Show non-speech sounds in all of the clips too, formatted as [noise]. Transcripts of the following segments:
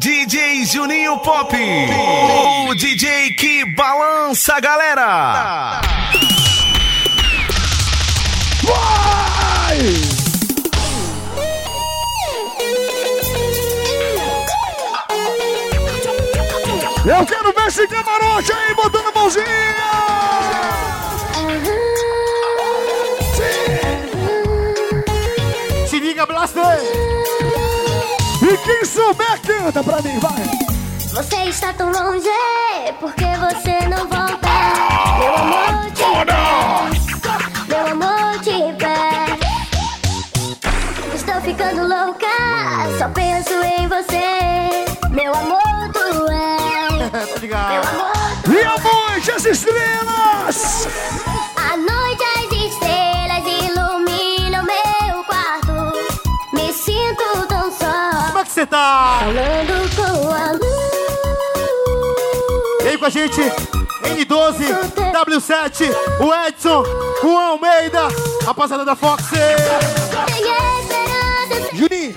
DJ Juninho Pop, o DJ que balança a galera. Vai! Eu quero ver esse camarote aí botando mãozinha! Quem souber, canta pra mim, vai! Você está tão longe, porque você não volta. Meu amor te pede, meu amor te pede. Estou ficando louca, só penso em você. Meu amor, tu és. [laughs] Meu amor, tu E a noite, as estrelas! Falando com a luz. E aí com a gente, N12, W7, o Edson, o Almeida, rapaziada da Fox. Tem esperança Juninho,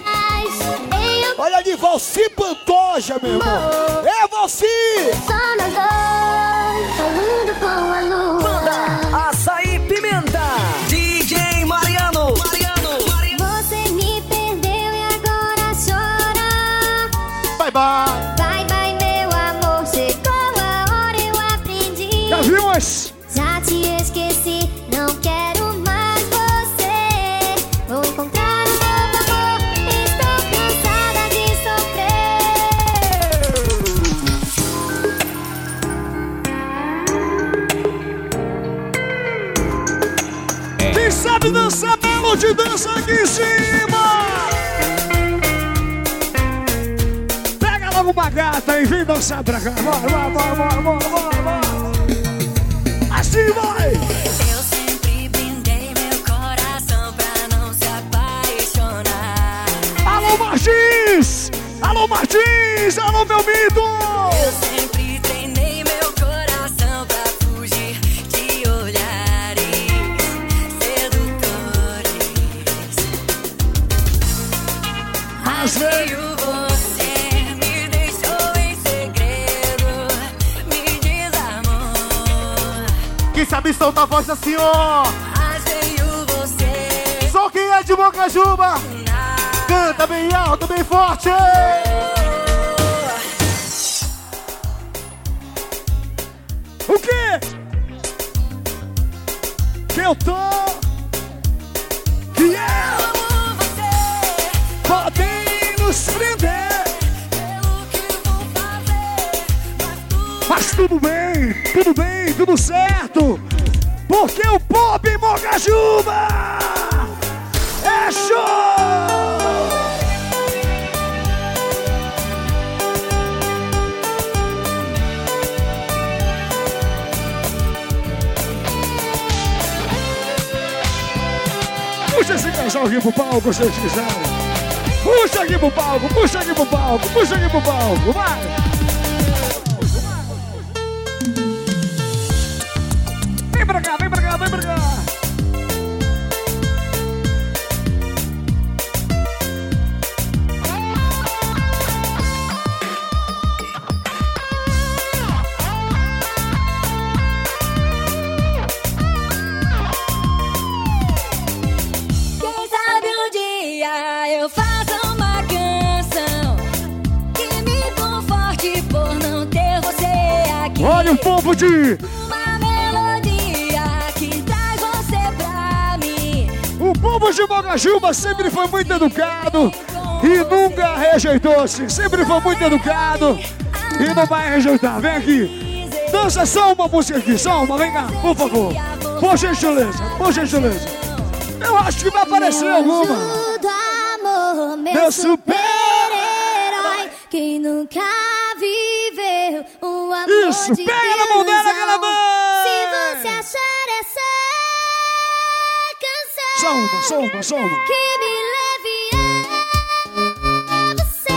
olha ali, Valci Pantoja, meu irmão. É Valci! só nós dois, falando com a lua. Açaí Vai, vai, meu amor, chegou a hora, eu aprendi. Já viu as? Já te esqueci, não quero mais você. Vou encontrar um novo amor, estou cansada de sofrer. Quem sabe dançar belo de dança aqui em gata e vem dançar pra cá. Bora, bora, bora, bora, bora, bora. Assim vai! Eu sempre brindei meu coração pra não se apaixonar. Alô, Martins! Alô, Martins! Alô, meu mito! Eu sempre sabe solta a voz assim, ó! Você, Só quem é de Bocajuba! Canta bem alto, bem forte! O quê? Que eu tô? Aqui pro palco, se vocês quiserem. Puxa aqui pro palco, puxa aqui pro palco, puxa aqui pro palco, vai! De Mogajuba sempre foi muito educado e nunca rejeitou-se. Sempre foi muito educado e não vai rejeitar. Vem aqui. Dança só uma música aqui, só uma. Vem cá, por favor. Por gentileza, por gentileza. Eu acho que vai aparecer alguma. Meu, Meu super- super-herói que nunca viveu um amor Isso, pega na mão dela, mãe. Se você achar Somba, somba, somba. Que me leve a você.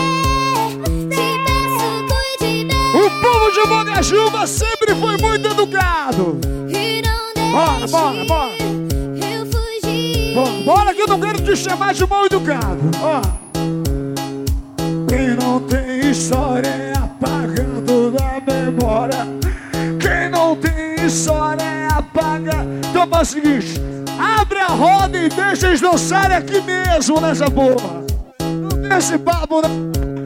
Te peço, cuide bem. O povo de Bogajuba sempre foi muito educado. E não bora, bora, bora. Eu fugi. Bora, bora que eu não quero te chamar de mal educado. Ó. Quem não tem história é apagado da memória. Quem não tem história é apaga. Então é o seguinte. Abre a roda e deixa eles dançarem aqui mesmo nessa porra. Não tem esse papo, não.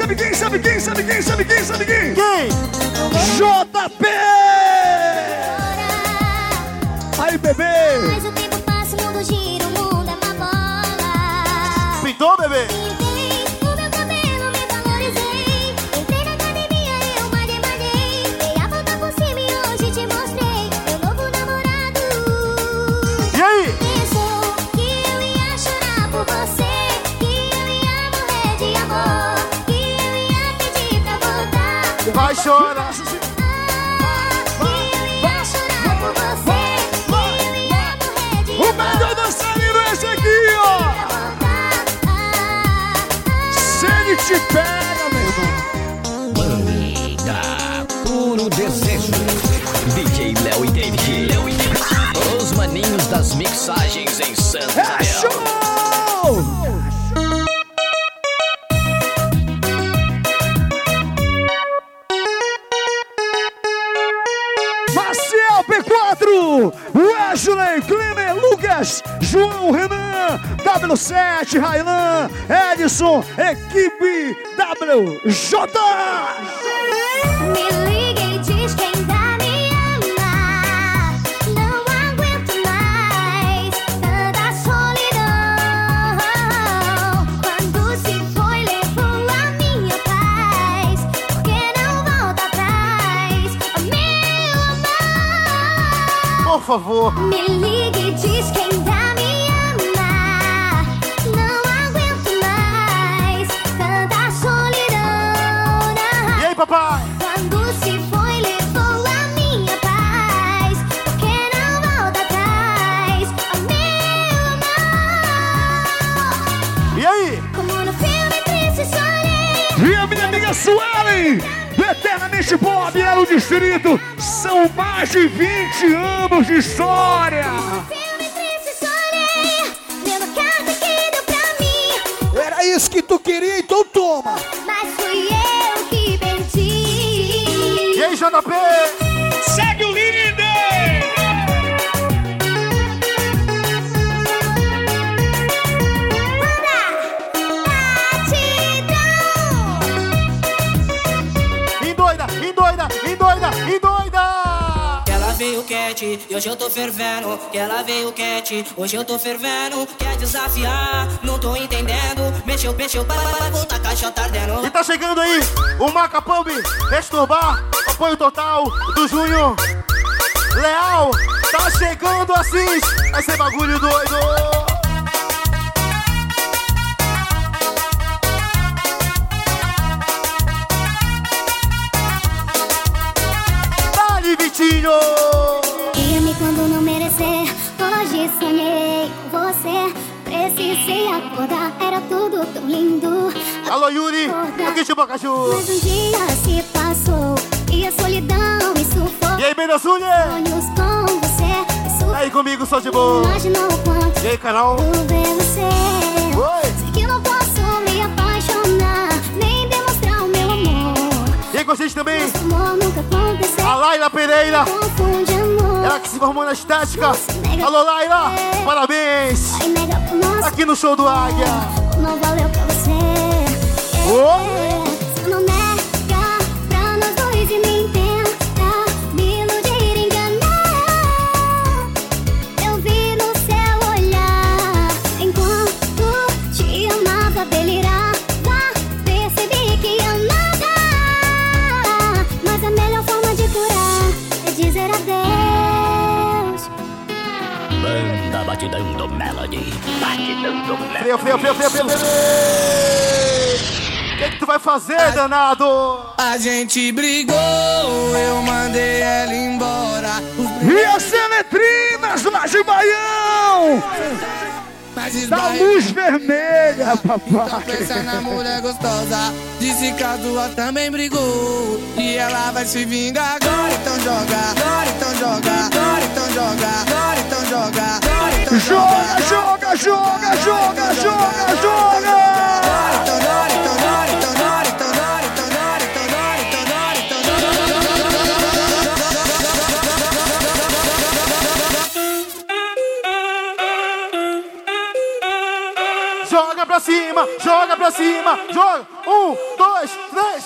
sabe quem, sabe quem, sabe quem, sabe quem, sabe quem? Quem? JP! Aí, bebê! passagens em Santos. É show! Maciel P4, Wesley, Clemer, Lucas, João Renan, W7, Railan, Edson, equipe WJ. favor. Me ligue, diz quem dá me ama. Não aguento mais tanta solidão. E aí, papai? Quando se foi, levou a minha paz. Porque não volta atrás. ao meu amor. E aí? Como no filme triste, sonhei. E a minha amiga Suelen, eternamente Bob, é o distrito. São mais de 20 anos de história! E hoje eu tô fervendo, que ela veio quente. Hoje eu tô fervendo, quer desafiar. Não tô entendendo. Mexeu, mexeu, vai, vai volta a caixa tá. E tá chegando aí o Maca Pub, Esturbar, apoio total do Junho. Leal, tá chegando assim. Vai ser bagulho doido. Vitinho! Acordar, era tudo tão lindo. Alô, Yuri! Aqui de Bocaju! Mas um dia se passou e a solidão me sufocou. E aí, Benazulha? Sonhos com você. Aí comigo, sou de boa! Imaginou quanto E aí, ver você. Oi! Sei que não posso me apaixonar, nem demonstrar o meu amor. E aí com gente também, Nosso amor nunca aconteceu. a Laila Pereira! Ela que se formou na estética! Alô, Laila! Parabéns! Aqui no show do Águia! não valeu pra você. Ô! Batidando Melody. Batidando Melody. Frio, frio, frio, frio, frio. O que, que tu vai fazer, a, danado? A gente brigou, eu mandei ela embora. E as Eletrinas lá de Baião! Da luz vermelha, papai! Pensa na mulher gostosa. Disse que a tua também brigou. E ela vai se vingar agora, então joga. Agora, então joga. Agora, então joga. Agora, então joga. Agora, então Joga, joga, joga, joga, joga, joga! Então joga, então joga, cima, joga pra cima, joga! Um, dois, três!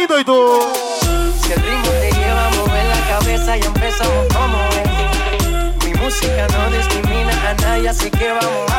E doido! Si el ritmo te lleva a mover la cabeza y empezamos como es. Mi música no discrimina a nadie, así que vamos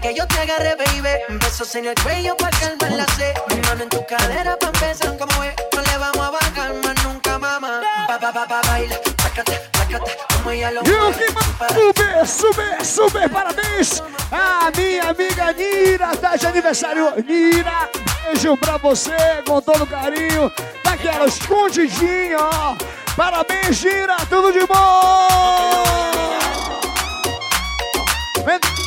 que yo te agarre, baby. Besos en el cuello para calmar la sed. Mi mano en tu cadera para empezar como es. No le vamos a bajar más nunca, mamá. Pa, pa, pa, pa, baila. Sacata, sacata. Como ella lo E mueve. mais super, super, super parabéns a minha amiga Nira, tá de aniversário. Nira, beijo pra você com todo carinho, daquela escondidinha, ó. Parabéns, Nira, tudo de bom! Vem-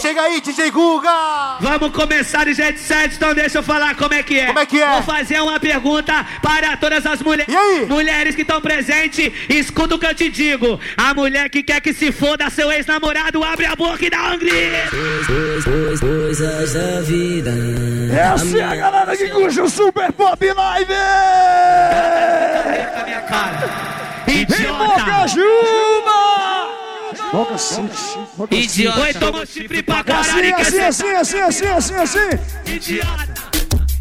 Chega aí, DJ Guga! Vamos começar de jeito certo, então deixa eu falar como é que é. Como é que é? Vou fazer uma pergunta para todas as mulheres. E aí? Mulheres que estão presentes, escuta o que eu te digo. A mulher que quer que se foda seu ex-namorado, abre a boca e dá um. Coisas da vida. Essa é a galera que curte o Super Pop Live! Minha cara. Idiota. City. Moca City. Idiota. Oi, tomou chifre pra caralho. Assim, quer assim, assim, assim, assim, assim, assim. Idiota.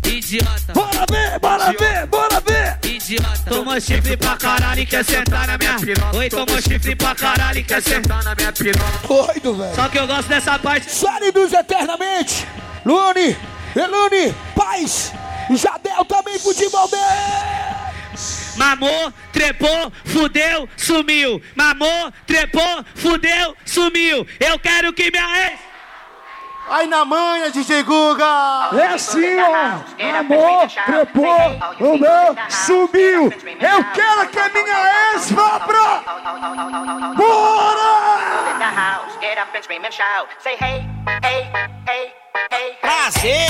Idiota. Bora ver, bora ver, bora ver. Idiota. Tomou chifre pra caralho e quer sentar na minha piroca. Oi, tomou chifre pra caralho e quer sentar na minha piroca. Doido, velho. Só que eu gosto dessa parte. Série dos Eternamente. Luane, Elune, Paz. Jadel também futebol bem. Mamou, trepou, fudeu, sumiu. Mamou, trepou, fudeu, sumiu. Eu quero que minha ex. Aí na manha, DJ Guga! É assim, ó. Amor, trepou, o meu subiu. Eu quero que a minha ex vá pra. Bora! Prazer,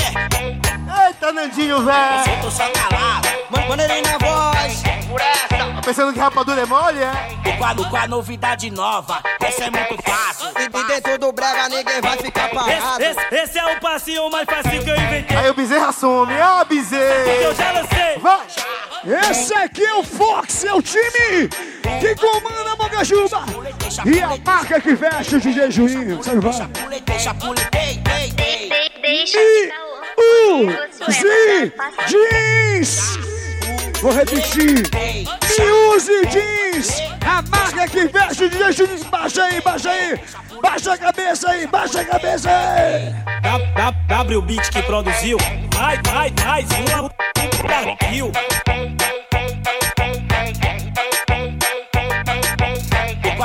Eita, Nandinho, velho! tô só calado. Maneirinho na voz. Tá pensando que rapadura é mole, é? O quadro com a novidade nova. Essa é muito fácil. E, e dentro do brega ninguém vai ficar parado. Esse, é o passinho mais fácil que eu inventei. Aí o Bezerra some. Ah, Bezerra! já lancei. Vai! Esse aqui é o Fox, é o time que comanda a Mogajuba. E a marca que veste o DJ Juninho. Sabe vai? Deixa. De- E tá o- é Z. Jeans. Vou repetir. E use jeans. A marca que veste o DJ Juninho. Baixa aí, baixa aí. Baixa a cabeça aí, baixa a cabeça aí. W, w Beat que produziu. Mais, mais, mais uma. Brasil.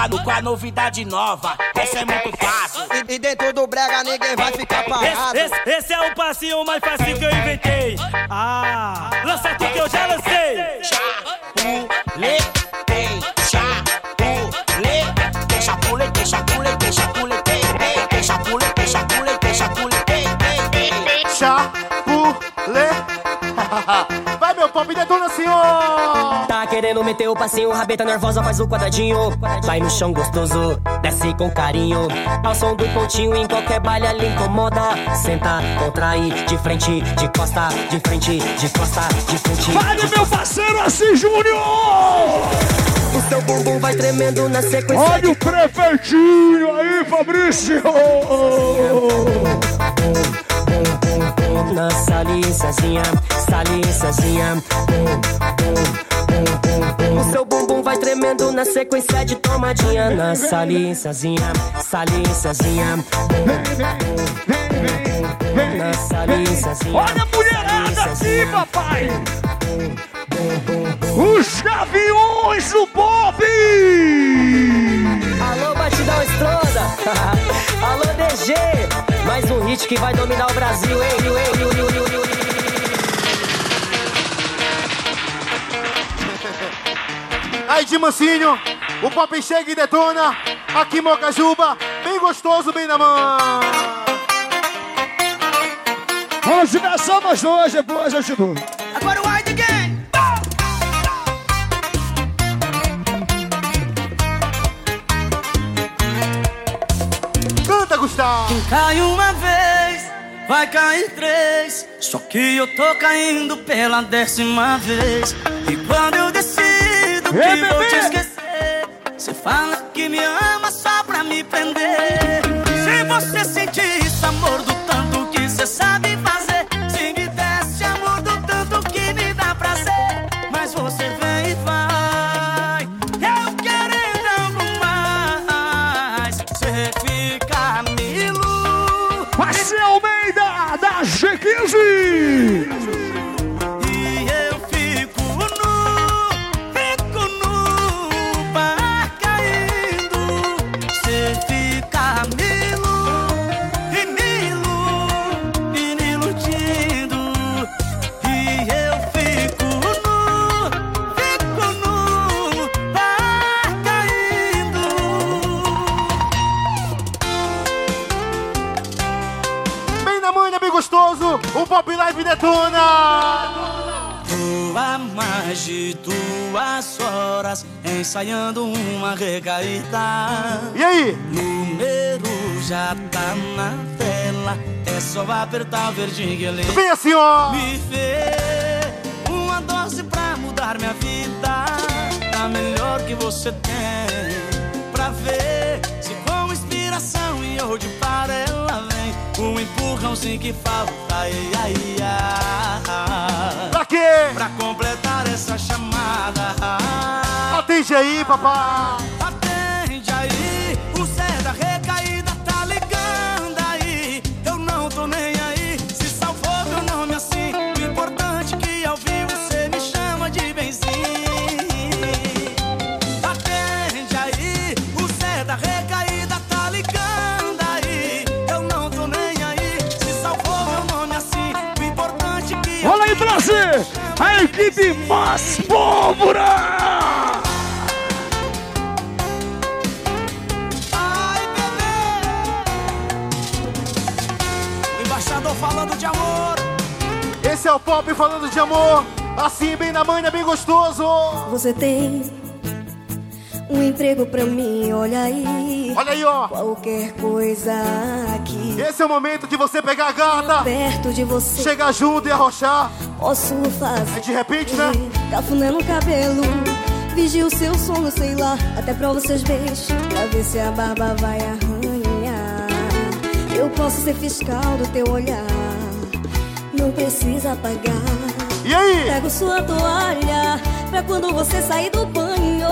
O quadro com a novidade nova. Essa é muito fácil. E, e dentro do brega ninguém vai ficar parado. Esse, esse, esse é o passinho mais fácil que eu inventei. Ah, lança tu que eu já lancei. Pule, deixa, pule, deixa, pule, deixa, pule, deixa, pule, ei, ei, deixa, pule, deixa, pule, deixa, pule, ei, ei, ei. Chapule. Vai, meu pop, detona, senhor! Querendo meter o passinho, rabeta nervosa, faz o quadradinho. Vai no chão gostoso, desce com carinho. Ao som do pontinho, em qualquer baile ali incomoda. Senta, contrai, de frente, de costa, de frente, de costa, de frente. Vale, meu parceiro Assis Júnior. O seu bumbum vai tremendo na sequência. Olha o prefeitinho aí, Fabrício. Na saliçazinha, saliçazinha. O seu bumbum vai tremendo na sequência de tomadinha. Na saliçazinha, saliçazinha. Na saliçazinha. Olha a mulherada aqui, papai. Os gaviões do pop. Alô, batidão estronda. [laughs] Alô, DG. Mais um hit que vai dominar o Brasil, hein? Aí de mansinho, o pop chega e detona. Aqui em Mocajuba, bem gostoso, bem na mão. Vamos começar nós dois, depois eu te dou. Agora o Wide Gang. Canta, Gustavo. Cai uma vez, vai cair três. Só que eu tô caindo pela décima vez. E quando eu decido que Ei, vou bebê! te esquecer, você fala que me ama só pra me prender. Se você sentir esse amor do ensaiando uma recaída. E aí? Número já tá na tela, é só apertar o verdinho que ele Vem assim, ó! me vê. Uma dose pra mudar minha vida, a melhor que você tem. Pra ver se com inspiração e hoje para ela vem. Um empurrãozinho que falta, ai, ai, ai. Pra quê? Pra completar essa chamada. Atende aí, papai! Atende aí, o Zé da recaída tá ligando aí. Eu não tô nem aí, se salvou meu nome assim. O importante é que ao vivo você me chama de benzinho. Atende aí, o Zé da recaída tá ligando aí. Eu não tô nem aí, se salvou meu nome assim. O importante é que Olha aí, Brasil! A equipe mais pólvora! Falando de amor. Esse é o Pop falando de amor! Assim, bem na manha, bem gostoso! Você tem um emprego pra mim, olha aí. Olha aí, ó! Qualquer coisa aqui. Esse é o momento de você pegar a gata, Perto de você. chegar junto e arrochar. Posso fazer. De repente, né? Cafuné no cabelo. Vigio o seu sono, sei lá. Até pra vocês beijos. Pra ver se a barba vai arranhar. Eu posso ser fiscal do teu olhar. Não precisa pagar. E aí? Pego sua toalha pra quando você sair do banho.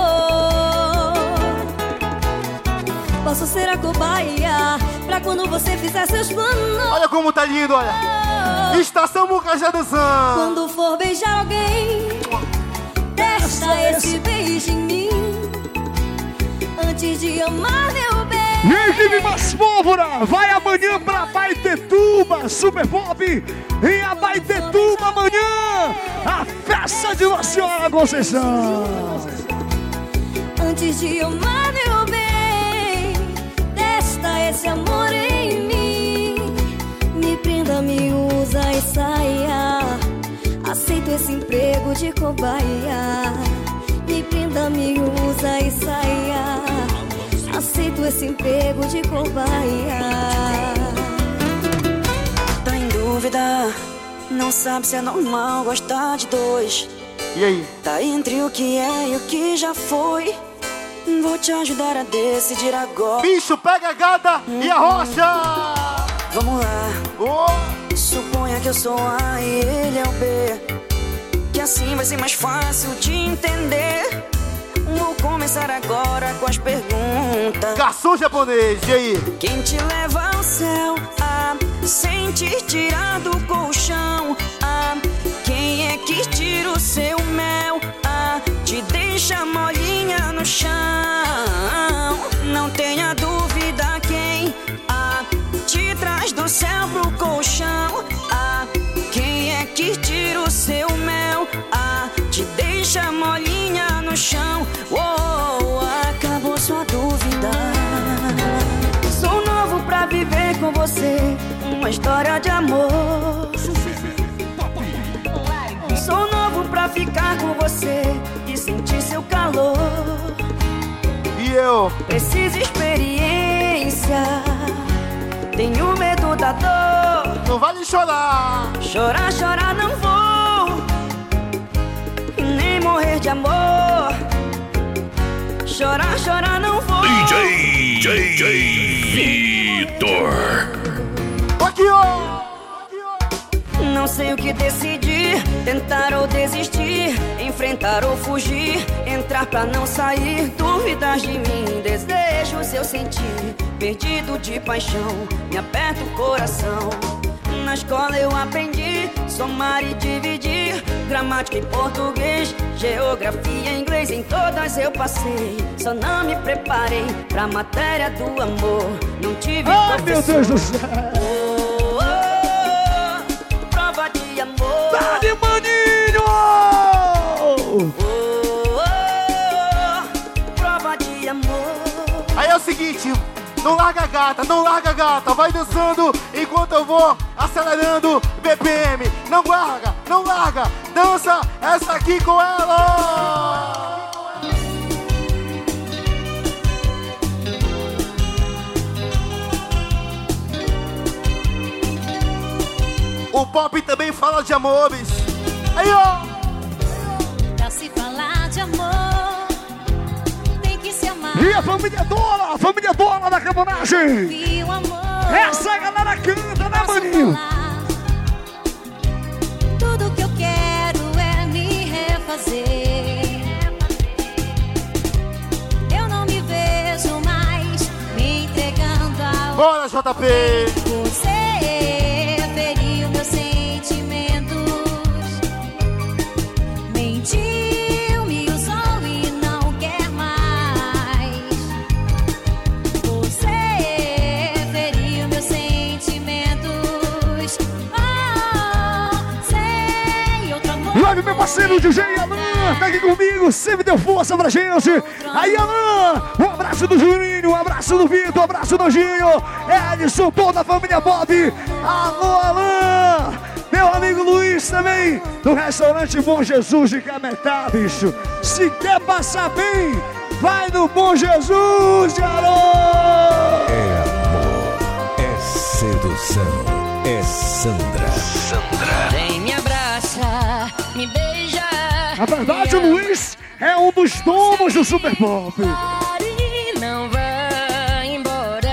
Posso ser a cobaia pra quando você fizer seus planos. Olha como tá lindo, olha! Estação Mucajá dançando! Quando for beijar alguém, testa esse beijo em mim. Antes de amar meu. E mais pólvora vai amanhã pra Baitetuba, Super Pop, em Abaitetuba amanhã, a festa de Nossa Senhora Conceição. Antes de amar meu bem, testa esse amor em mim. Me prenda, me usa e saia. Aceito esse emprego de cobaia. Me prenda, me usa e saia. Esse emprego de cobaia. Tá em dúvida, não sabe se é normal gostar de dois. E aí? Tá entre o que é e o que já foi. Vou te ajudar a decidir agora. Bicho, pega a gata e arrocha! Vamos lá. Suponha que eu sou A e ele é o B. Que assim vai ser mais fácil de entender. Vou começar agora com as perguntas. Garçom japonês, e aí? Quem te leva ao céu? Ah, sem te tirar do colchão. Ah, quem é que tira o seu mel? Ah, te deixa molinha no chão. Não tenha dúvida quem ah, te traz do céu pro colchão. Você e sentir seu calor. E eu? Preciso experiência. Tenho medo da dor. Não vale chorar. Chorar, chorar não vou. E nem morrer de amor. Chorar, chorar não vou. DJ, DJ Vitor. Aqui, ó! Não sei o que decidir, tentar ou desistir, enfrentar ou fugir, entrar pra não sair, dúvidas de mim, desejo seu sentir, perdido de paixão, me aperta o coração. Na escola eu aprendi. Somar e dividir, gramática em português, geografia em inglês, em todas eu passei. Só não me preparei pra matéria do amor, não tive meu professor. Deus do céu. Não larga a gata, não larga a gata. Vai dançando enquanto eu vou acelerando BPM. Não larga, não larga. Dança essa aqui com ela. O pop também fala de amores. Aí, ó. E a família Dola, a família Dola da camonagem. Essa galera canta, né, maninho? Tudo que eu quero é me refazer. Eu não me vejo mais me entregando ao Bora, JP. Você meu parceiro DJ Alan, tá aqui comigo, sempre deu força pra gente. Aí, Alan, um abraço do Juninho, um abraço do Vitor, um abraço do Ginho, Edson, toda a família Bob. Alô, Alan, meu amigo Luiz também, do restaurante Bom Jesus de Cametá, bicho. Se quer passar bem, vai no Bom Jesus, Alô! É amor, é sedução, é. Sandra. Me beija. Na verdade, o Luiz é um dos donos do Super Pop. Não vai embora.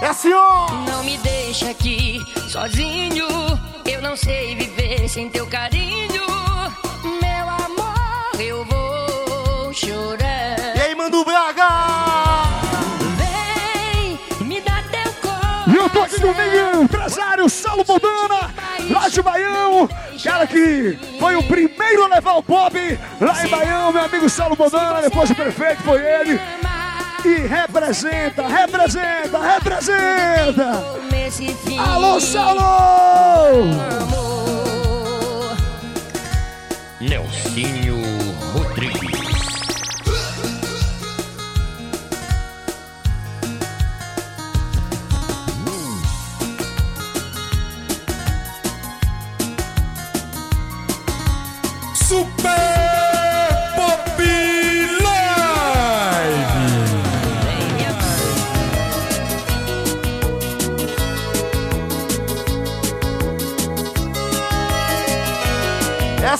É senhor! Não me deixa aqui sozinho. Eu não sei viver sem teu carinho. Meu amor, eu vou chorar. Empresário Saulo Moldana, lá de Baião. Cara que foi o primeiro a levar o pop lá em Baião, meu amigo Saulo Moldana. Depois o prefeito foi ele. E representa, representa, representa. Alô, Saulo! Nelsinho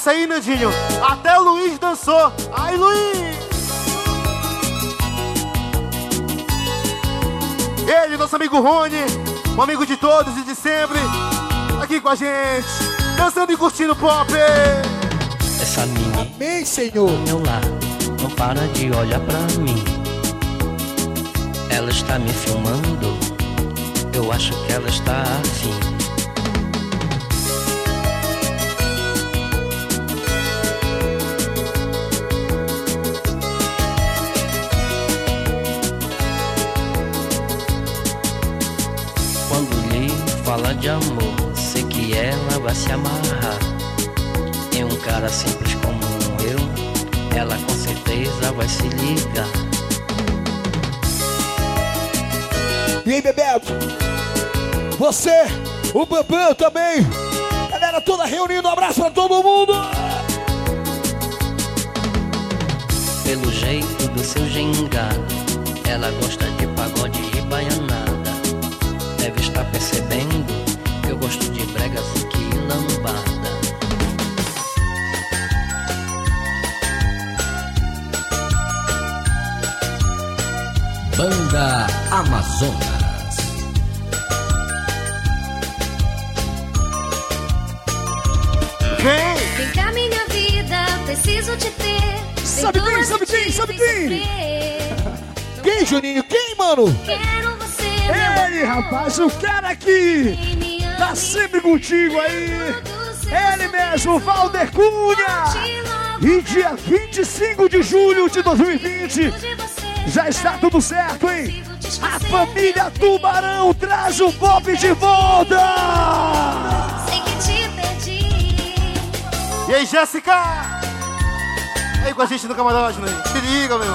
Essa aí, Nandinho. Até o Luiz dançou. Ai, Luiz! Ele, nosso amigo Rony, um amigo de todos e de sempre, aqui com a gente, dançando e curtindo pop. Essa mina Amém, Senhor. meu lado não para de olhar pra mim. Ela está me filmando, eu acho que ela está afim. Ela se amarrar. Em um cara simples como eu, ela com certeza vai se ligar. E aí, Bebeto? Você, o Bambam também. Galera toda reunida, um abraço pra todo mundo. Pelo jeito do seu gingado, ela gosta de pagode e baianada. Deve estar percebendo Amazonas. Vem! Vem cá, minha vida, preciso te ter. Sabe quem, sabe quem, sabe quem? Quem, Juninho? Quem, mano? Quero você, meu Ei, rapaz, o cara que tá sempre contigo aí. Ele mesmo, Valder Cunha. E dia 25 de julho de 2020, já está tudo certo, hein? A família Tubarão traz o Pop de volta! Sei que te perdi. E aí, Jéssica? Aí com a gente no camarote, né? Se liga, meu.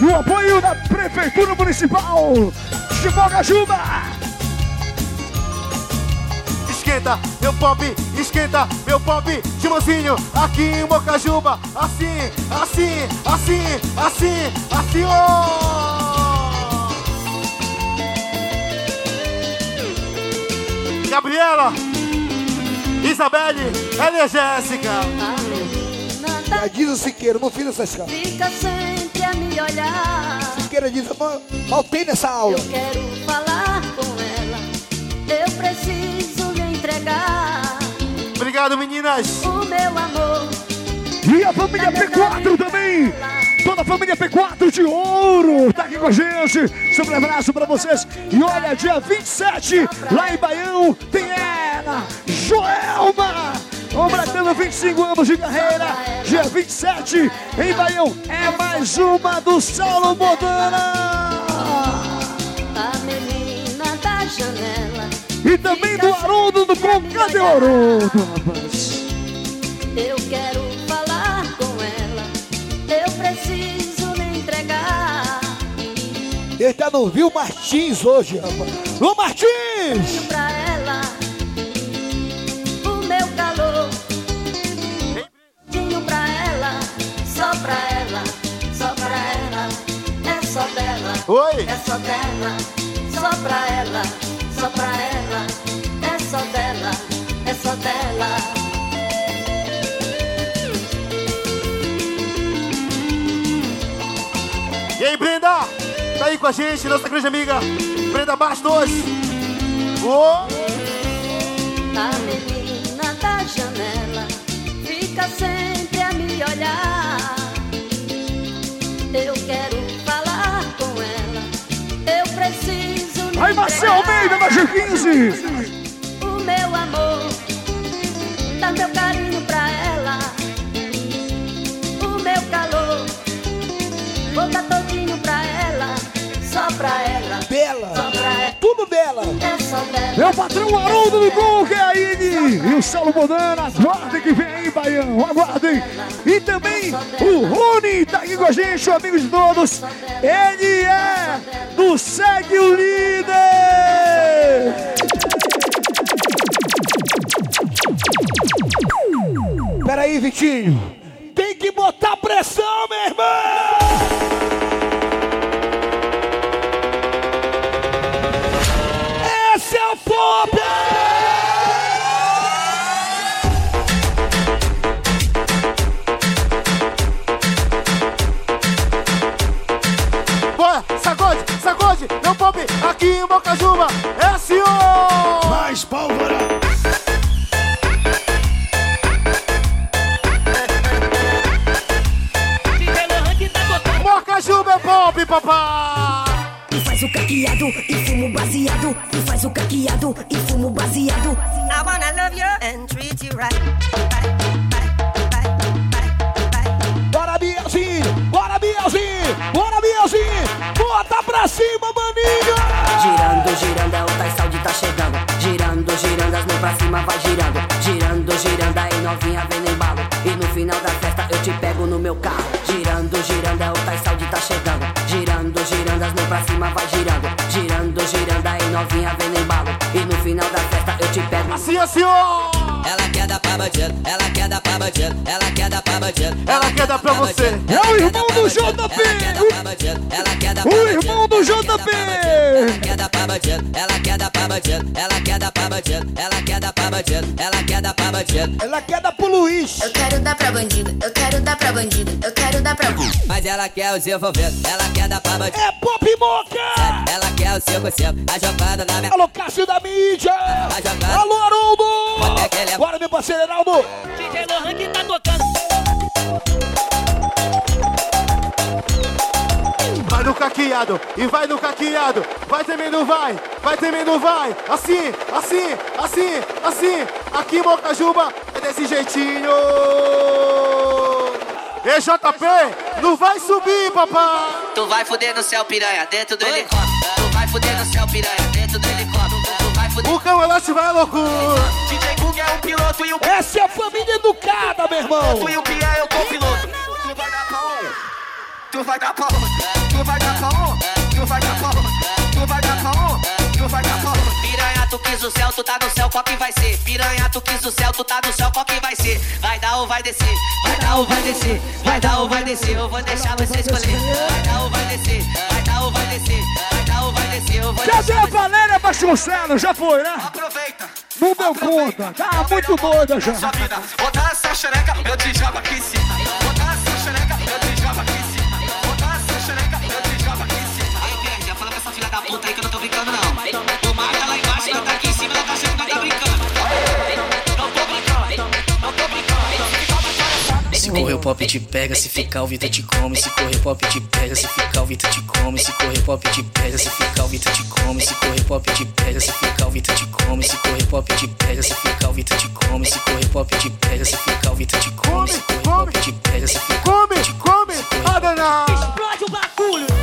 E o apoio da Prefeitura Municipal de Mogajuba. Esquenta meu pop, esquenta meu pop de mansinho aqui em Mocajuba. Assim, assim, assim, assim, assim, ó. Gabriela, Isabelle, ela é Jéssica. Já diz o Siqueira, não fiz essa escala. Fica sempre a me olhar. Siqueira diz, "Amor, faltei nessa aula. Eu quero falar com ela. Eu preciso lhe entregar Obrigado, meninas. o meu amor. E a família P4 também. Toda a família P4 de ouro tá aqui com a gente. Sobre abraço pra vocês. E olha, dia 27, lá em Baião, tem ela, Joelma. Completando 25 anos de carreira. Dia 27, em Baião, é mais uma do Saulo Modana. A menina da janela. E também do Haroldo do Concade Haroldo, rapaz. Eu quero falar com ela. Eu preciso lhe entregar Ele tá no Vil Martins hoje, rapaz. Ô Martins! pra ela o meu calor. Tinho pra ela, só pra ela, só pra ela. É só dela. Oi. É só dela, só pra ela, só pra ela. É só dela, é só dela. E aí, Brenda? Tá aí com a gente, nossa grande amiga Brenda Bastos. Ô, A menina da janela fica sempre a me olhar. Eu quero falar com ela. Eu preciso lhe Aí, Marcel Almeida, entregar Margem 15. O meu amor, dá meu carinho pra ela. O meu calor, vou dar todinho pra ela. Só pra ela. Dela. Só pra ela. Tudo dela. É só dela. Meu patrão Haroldo do Gol, que é a Ine. E o Saulo Modana, aguardem que vem aí, Baião, aguardem. E também o Rony tá aqui com a gente, o amigo de todos. Ele é do Segue o Líder. Peraí, Vitinho. Tem que botar pressão, meu irmão! Sacode, meu pop aqui em Mocajuba. É ó. Mais pólvora. Mocajuba é pop, papai. E faz o caqueado e fumo baseado. E faz o caqueado e fumo baseado. I wanna love you and treat you right. Bora, Bielzinho! Bora, Bielzinho! Bora, Bielzinho! Bota pra cima, pra cima vai girando. Girando, girando, aí novinha vem no embalo. E no final da festa eu te pego no meu carro. Girando, girando, é o Tais Saúde tá chegando. Girando, girando, as mãos pra cima vai girando. Girando, girando, aí novinha vem no embalo. E no final da festa eu te pego. Assim, assim, ó. Ela quer dar pra bandido, ela quer dar pra bandido, ela quer dar pra bandido. Ela quer dar pra você. É o irmão do JP! Ela quer dar O irmão do JP! Quer dar pra bandido, ela quer dar pra bandido, ela quer dar pra bandido, ela quer dar pra bandido, ela quer dar pra bandido. Ela quer dar pro Luiz. Eu quero dar pra bandido, eu quero dar pra bandido, eu quero dar pra Mas ela quer os envolvidos, ela quer dar pra bandido. É pop moca! Ela quer o 5 a jogada na minha. Alô, Cássio da mídia! jogada. Alô, Haroldo! Bora, meu parceiro Heraldo! DJ Lohan que tá tocando. Caqueado e vai no caqueado. Vai tremendo, vai. Vai tremendo, vai. Assim, assim, assim, assim. Aqui em Mocajuba é desse jeitinho. EJP, não vai subir, papai. Tu vai fuder no céu piranha dentro do helicóptero. Tu vai fuder no céu piranha dentro do helicóptero. Tu vai fuder. O vai à loucura. DJ Bug é o piloto e o Essa é a família educada, meu irmão! e o Pia o copiloto. Tu vai dar um. tu vai dar pau, tu vai dar pau, tu vai dar pau, tu vai dar pau, tu vai dar pau. Piranha, tu quis o céu, tu tá no céu, qual que vai ser? Piranha, tu quis o céu, tu tá no céu, qual que vai ser? Vai dar ou vai descer? Vai dar ou vai descer? Vai dar ou vai descer? Eu vou deixar você escolher. Vai dar ou vai descer? Vai dar ou vai descer? Vai dar ou vai descer? Eu vou Cadê deixar a Valéria Vasconcelos? Já foi, né? Aproveita. Não deu conta. Tá muito doida já. Botar essa xereca, eu te jogo aqui em cima. Botar essa xereca, Se correr o pop te pega, se ficar o Vitor te come. Se correr o pop te pega, se ficar o Vitor te come. Se correr o pop te pega, se ficar o Vitor te come. Se correr o pop te pega, se ficar o Vitor te come. Se correr o pop te pega, se ficar o Vitor te come. Se correr o pop te pega, se ficar o Vitor te come. Se correr o pop te pega, se ficar Come, come, ah, danado. Explode o bagulho.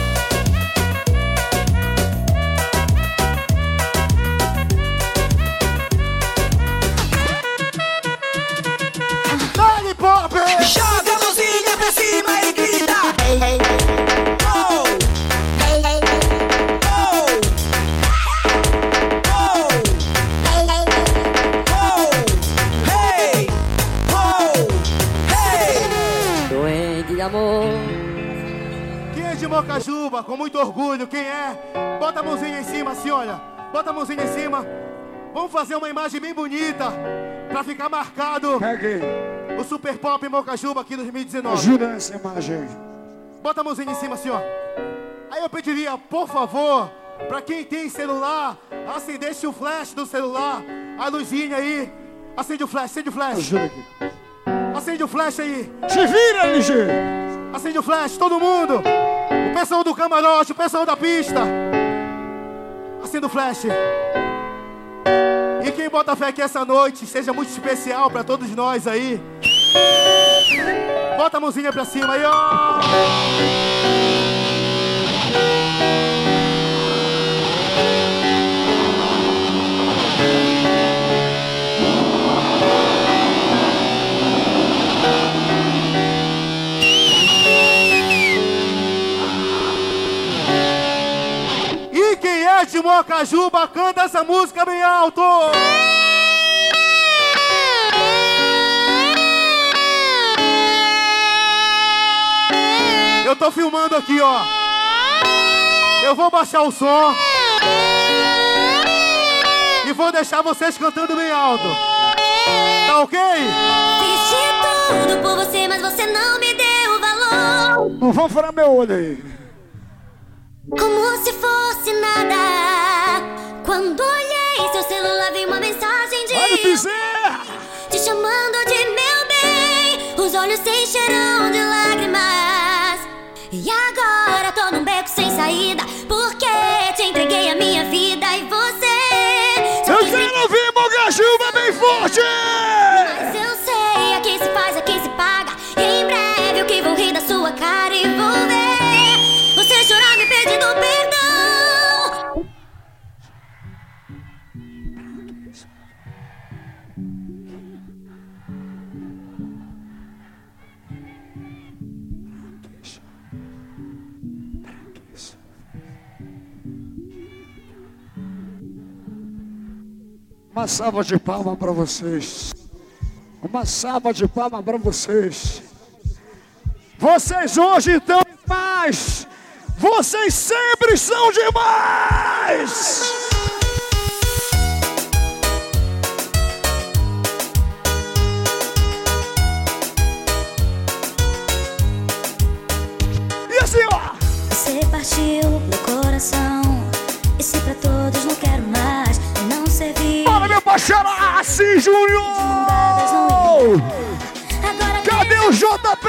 Mocajuba, com muito orgulho, quem é? Bota a mãozinha em cima assim, olha. Bota a mãozinha em cima. Vamos fazer uma imagem bem bonita pra ficar marcado o Super Pop Mocajuba aqui 2019. Ajuda nessa imagem. Bota a mãozinha em cima assim, ó. Aí eu pediria, por favor, pra quem tem celular, acendesse o flash do celular, a luzinha aí. Acende o flash, acende o flash. Ajuda aqui. Acende o flash aí. Se vira, LG. Acende o flash, todo mundo. O pessoal do camarote, o pessoal da pista. Acende o flash. E quem bota fé que essa noite seja muito especial pra todos nós aí. Bota a mãozinha pra cima aí, ó. De Mocajuba, canta essa música bem alto. Eu tô filmando aqui, ó. Eu vou baixar o som. E vou deixar vocês cantando bem alto. Tá ok? Fiz tudo por você, mas você não me deu valor. Não vão furar meu olho aí. Como se fosse nada. Quando olhei seu celular, vi uma mensagem de. Olha! Te chamando de meu bem. Os olhos se encheram de lágrimas. E agora tô num beco sem saída. Porque te entreguei a minha vida e você. Eu quero ouvir Mogajuba bem forte! Uma salva de palma para vocês. Uma salva de palma para vocês. Vocês hoje estão demais. Vocês sempre são demais. Parceiro Assis Júnior! Cadê o JP?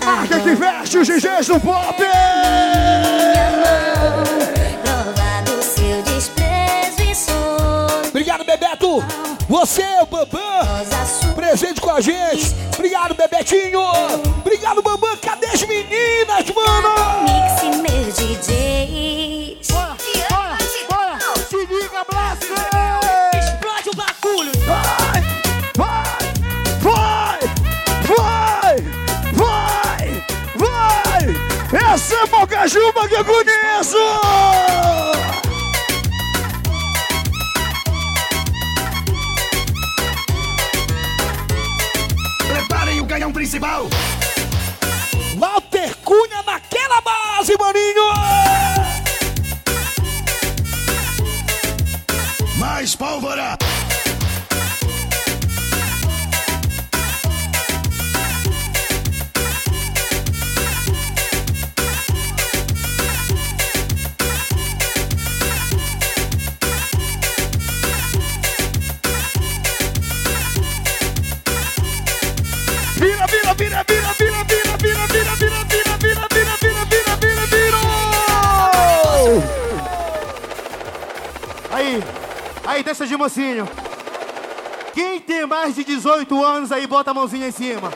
A marca que veste os DJs do pop. Obrigado, Bebeto. Você, o Bambam, presente com a gente. Obrigado, Bebetinho. Obrigado, Bambam. Cadê as meninas, mano? A Mocajuba que eu conheço. Preparem o canhão principal. Walter Cunha naquela base, maninho. Mais pólvora. Deixa de mocinho. Quem tem mais de 18 anos aí, bota a mãozinha em cima.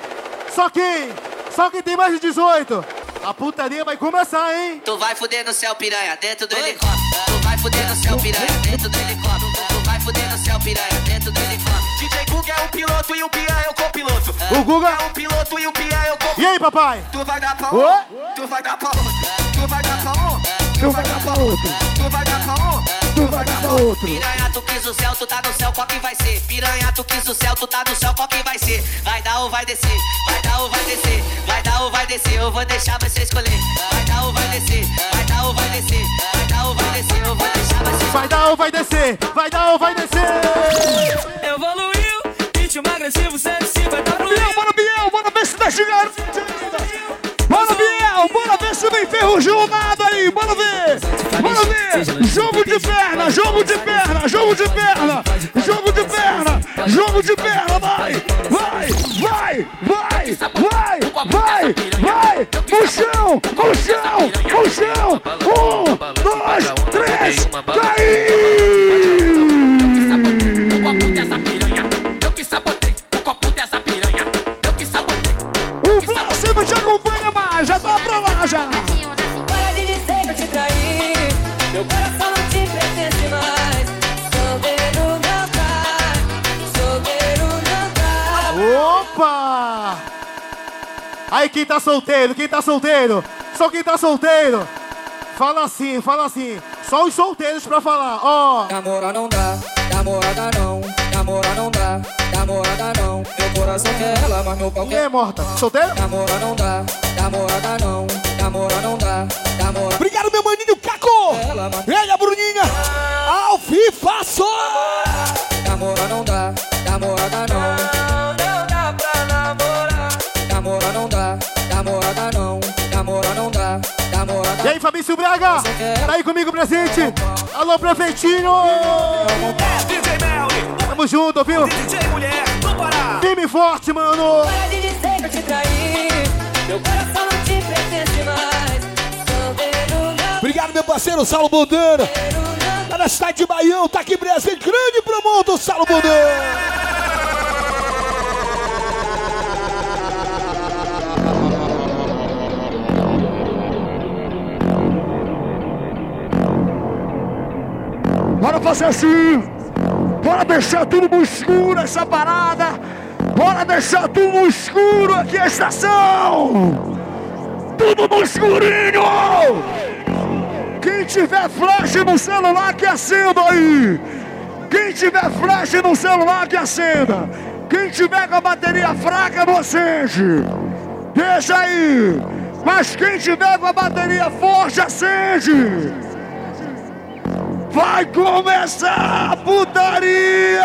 Só quem? Só quem tem mais de 18. A putaria vai começar, hein? Tu vai fuder no céu, piranha, dentro do helicóptero. Tu vai fuder no céu, piranha, dentro do helicóptero. Tu vai fuder no céu, piranha, dentro do helicóptero. DJ Guga é o piloto e o Pia é o copiloto. O Guga- é o piloto e o Pia é o copiloto. E aí, papai? Tu vai dar pra Oi? um, tu vai dar pra um, tu vai dar pra um, Tu vai dar pra outro, tu vai dar pra um. Tu vai dar pra outro. Piranha, tu quis o céu, tu tá no céu, qual que vai ser? Piranha, tu quis o céu, tu tá no céu, qual que vai ser? Vai dar ou vai descer? Vai dar ou vai descer? Vai dar ou vai descer? Eu vou deixar você escolher. Vai dar ou vai descer? Vai dar ou vai descer? Vai dar ou vai descer? Eu vou deixar você escolher. Vai dar ou vai descer? Vai dar ou vai descer? Bora ver. Jogo de perna, jogo de perna, jogo de perna, jogo de perna, jogo de perna, vai, vai, vai, vai, vai, vai, vai, no chão, no chão, no chão. Um, dois, três, caiu. Quem tá solteiro, quem tá solteiro? Só quem tá solteiro. Fala assim, fala assim. Só os solteiros pra falar, ó. Namora não dá, namorada não, namora não dá, namorada não. Meu coração quer ela, mas meu pau Quem é morta? Solteiro? Namora não dá, namorada não, namora não dá, namora. Obrigado, meu maninho Caco. E aí, a Bruninha. Alfifaço. Maurício Braga. Tá aí comigo presente. Alô, Prefeitinho. Tamo junto, viu? Time forte, mano. Obrigado, meu parceiro Saulo Bundana. Tá na cidade de Baião, tá aqui presente. Grande promotor, Saulo Bundana. Bora fazer assim. Bora deixar tudo escuro essa parada. Bora deixar tudo escuro aqui a estação. Tudo no escurinho. Quem tiver flash no celular que acenda aí. Quem tiver flash no celular que acenda. Quem tiver com a bateria fraca não acende. Deixa aí. Mas quem tiver com a bateria forte acende. Vai começar a putaria!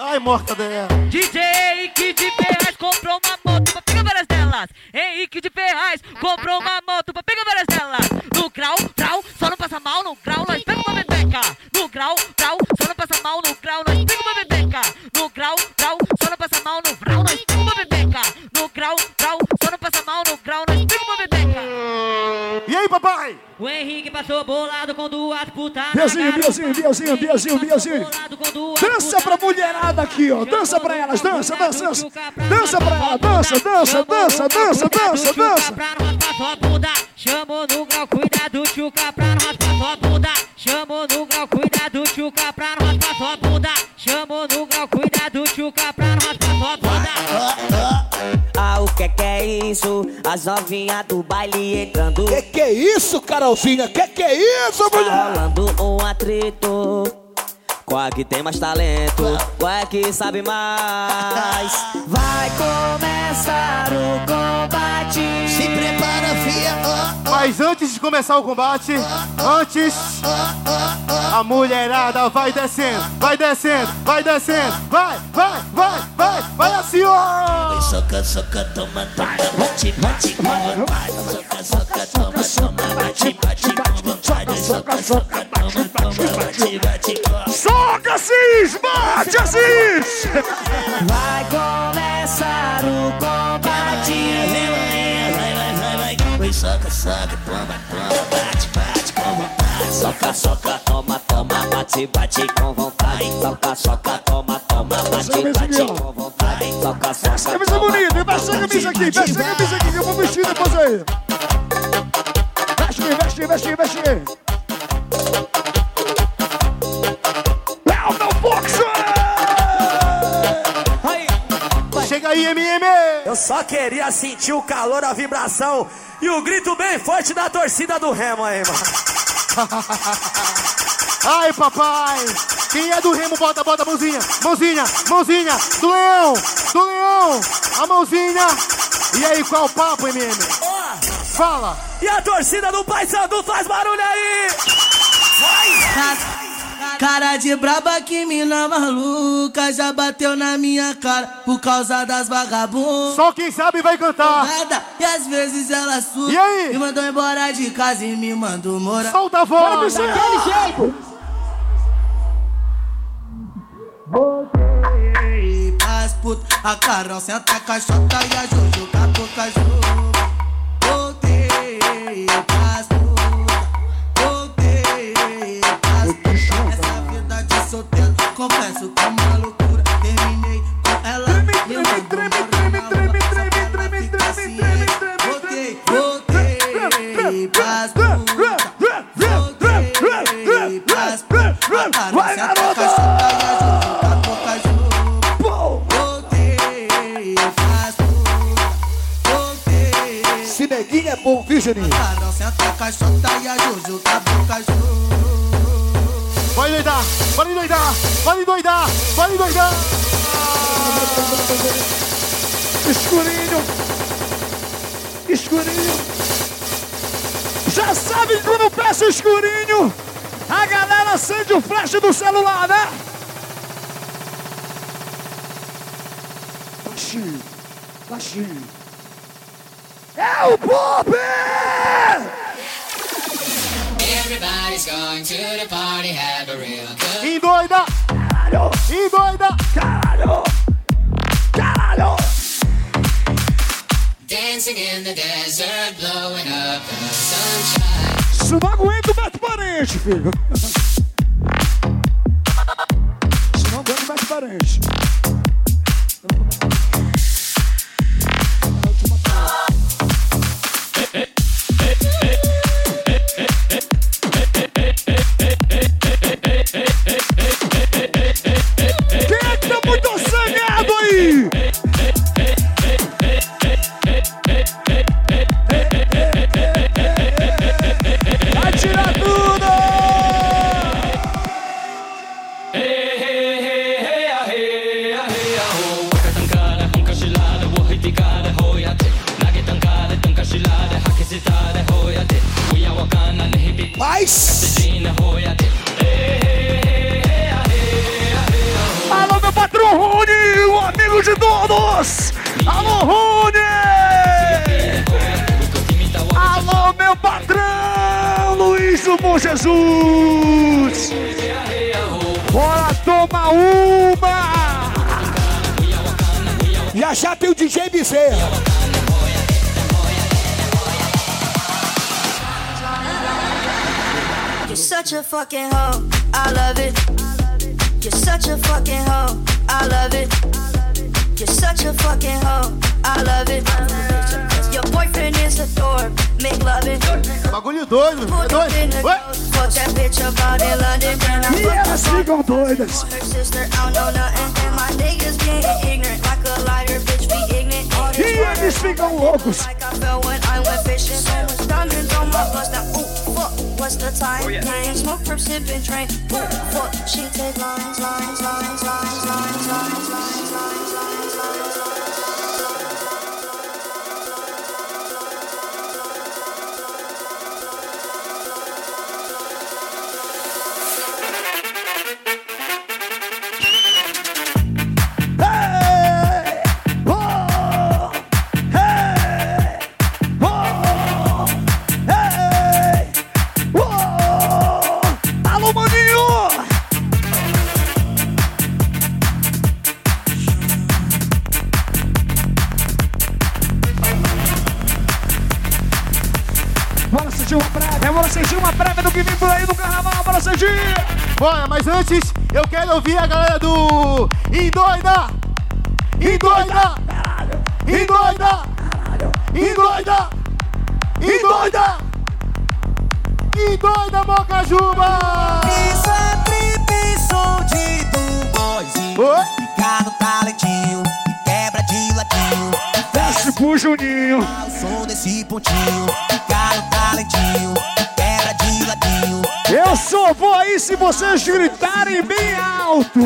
Ai, morta dela. DJ Kid de Ferraz comprou uma moto pra pegar várias delas. Henrique de Ferraz comprou uma moto pra pegar E O Henrique passou bolado com duas putas. na Biazinho. Biazinho, Biazinho, Biazinho, Biazinho. Dança pra mulherada aqui, ó. Dança pra elas, dança, dança, dança. Dança pra ela, dança, dança, dança, dança, dança, dança. Chamou no grau, cuidado, tchuca, pra não raspar sua bunda. Chamou que que é isso? As novinhas do baile entrando. Que que é isso, Carolzinha? Que que é isso, Tá mulher? rolando um atrito. Qual é que tem mais talento? Qual é que sabe mais? Vai começar o combate. Se prepara, fia. Mas antes de começar o combate, antes, a mulherada vai descendo, vai descendo, vai descendo, vai, vai, vai, vai, vai assim, ó! Soca, soca, toma, toma, bate, bate com. Soca, soca, toma, toma, bate, bate com vontade. Soca, soca, toma, toma, bate, bate com Soca, Assis! Bate, Assis! Vai começar o combate. Vai, soca, soca, toma, toma, bate, bate com vontade. Soca, soca, toma, toma, bate, bate com vontade. Soca, soca, toma, toma, bate, bate com vontade. Soca, soca. Essa camisa bonita, veste a camisa aqui, veste a camisa aqui que eu vou vestir depois aí. Veste veste veste veste aí, MM! Eu só queria sentir o calor, a vibração e o grito bem forte da torcida do Remo aí, mano. [laughs] Ai, papai! Quem é do Remo, bota, bota a mãozinha, mãozinha, mãozinha, do leão, do leão, a mãozinha. E aí, qual o papo, MM? Fala! E a torcida do Paysandu faz barulho aí! Cara de braba que mina maluca já bateu na minha cara por causa das vagabundas. Só quem sabe vai cantar. Nada, e às vezes ela surta. E aí? Me mandou embora de casa e me mandou morar. Solta a voz! Daquele jeito. Voltei pras putas, a Carol senta a caixota e a Jojo com a boca juba. Voltei pras putas, pras putas, voltei. Se neguinho é bom, viu, Juninho? Senta. Vai doidar, vai doidar, vai doidar, vai doidar! Escurinho! Escurinho! Já sabe quando peço escurinho, a galera acende o flash do celular, né? Baixinho, baixinho. É o Bob! Everybody's going to the party, have a real good E doida! Caralho! E doida! Caralho! Caralho! dancing in the desert, blowing up the sunshine. Isso não aguenta o Beto Parente, filho. Isso não aguenta o Beto Parente. fucking hoe, I love it. You're such a fucking hoe, I love it. You're such a fucking hoe, I love it. Your boyfriend is a door. make love it. Bagulho doido, é doido. Oi. E elas ficam doidas. E eles ficam loucos. fuck what's the time? Oh, yeah. Name, smoke from drink. What? What? she take lines, lines, lines, lines, lines, lines, lines, lines, lines. Ouvir a galera do Indoida! Indoida! Indoida! Indoida! Indoida! Indoida, Mocajuba! Isso é trip, som de do boyzinho. Fica no talentinho e quebra de ladinho. Desce pro Juninho. O som desse pontinho. Vocês gritarem bem alto.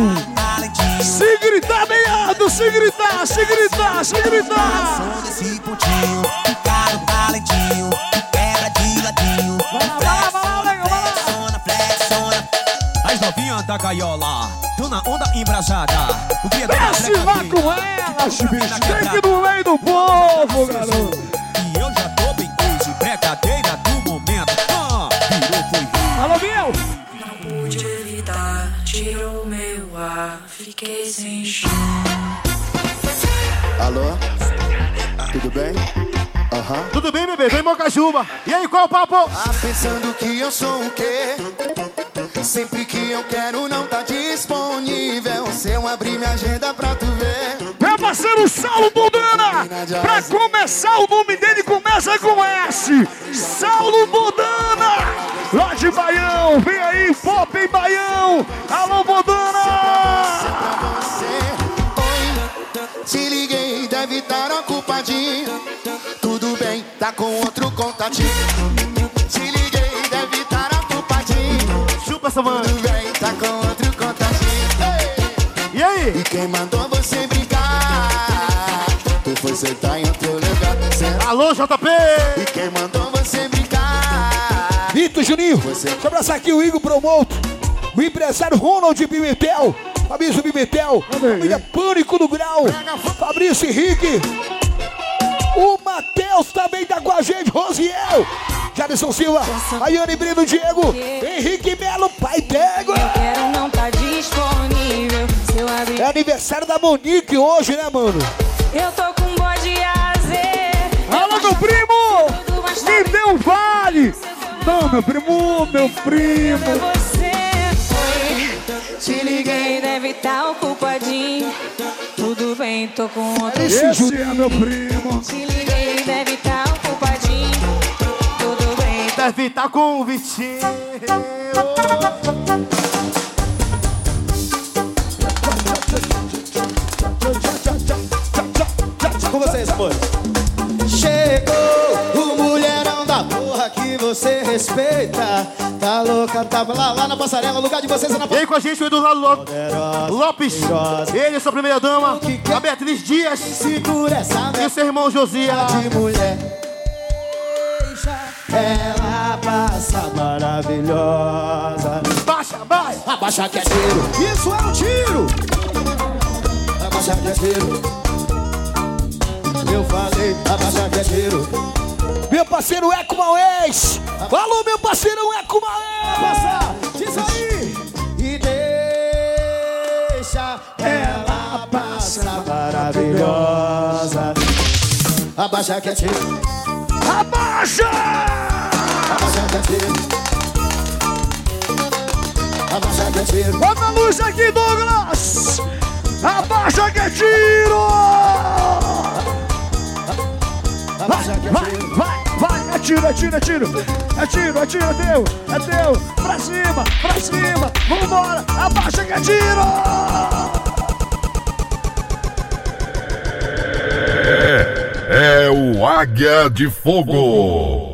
Se gritar bem alto, se gritar, se gritar, se gritar. desse pontinho. Fica no talentinho quebra de ladinho. Flexona, flexona. As novinhas da gaiola, tô na onda embrasada. O criador Desce lá com elas, bicho. Tem que no meio do povo, garoto. E eu já tô bem hoje, brincadeira Alô? Tudo bem? Aham. Tudo bem, bebê? Vem Mocajuba. E aí, qual é o papo? Ah, pensando que eu sou o quê? Sempre que eu quero não tá disponível. Se eu abrir minha agenda pra tu ver. Meu parceiro Saulo Bodana. Pra começar, o nome dele começa com S. Saulo Bodana. Lá de Baião. Vem aí, pop em Baião. Alô, Bodana. Contatinho. Te liguei, deve estar ocupadinho. Chupa essa mano. Tudo bem, tá com outro contatinho. E aí? E quem mandou você brincar? Tu foi sentar em outro lugar. Alô, JP! E quem mandou você brincar? Vitor Juninho. Deixa eu abraçar aqui o Igor Promoto. O empresário Ronald Pimentel. Fabrício Pimentel. Família Pânico do Grau. Fabrício Henrique. O Matheus também tá com a gente. Rosiel. Jadson Silva. Ayane Brino Diego. Henrique Melo. Pai Tego. Não tá. É aniversário da Monique hoje, né, mano? Eu tô com bode azer. Alô, meu primo! Me deu um vale! Não, meu primo, meu primo. Te liguei, deve estar ocupadinho. Tudo bem, tô com outro Esse é meu primo. Te liguei, deve estar ocupadinho. Tudo bem. Deve estar com o Vitinho. Com vocês, pois. Chegou que você respeita. Tá louca, tá lá, lá na passarela, lugar de vocês é na E aí com a gente o Eduardo Lo- Lopes. Ele, sua primeira dama. A Beatriz Dias. Segura essa E seu irmão Josias. de mulher. Ela passa maravilhosa. Baixa, vai! Abaixa que é tiro. Isso é um tiro. Abaixa que é tiro. Eu falei, abaixa que é tiro. Meu parceiro Eco Maués. Alô, meu parceiro Eco Maués. Diz aí. E deixa ela passar maravilhosa. Abaixa que é tiro. Abaixa! Abaixa que é tiro. abaixa que é tiro. Bota a luz aqui, Douglas! Abaixa que é tiro! Abaixa que é tiro. Tiro, é tiro, é tiro! É tiro, é tiro, é! Pra cima, pra cima! Vambora! Abaixa que é tiro! É, é o Águia de Fogo.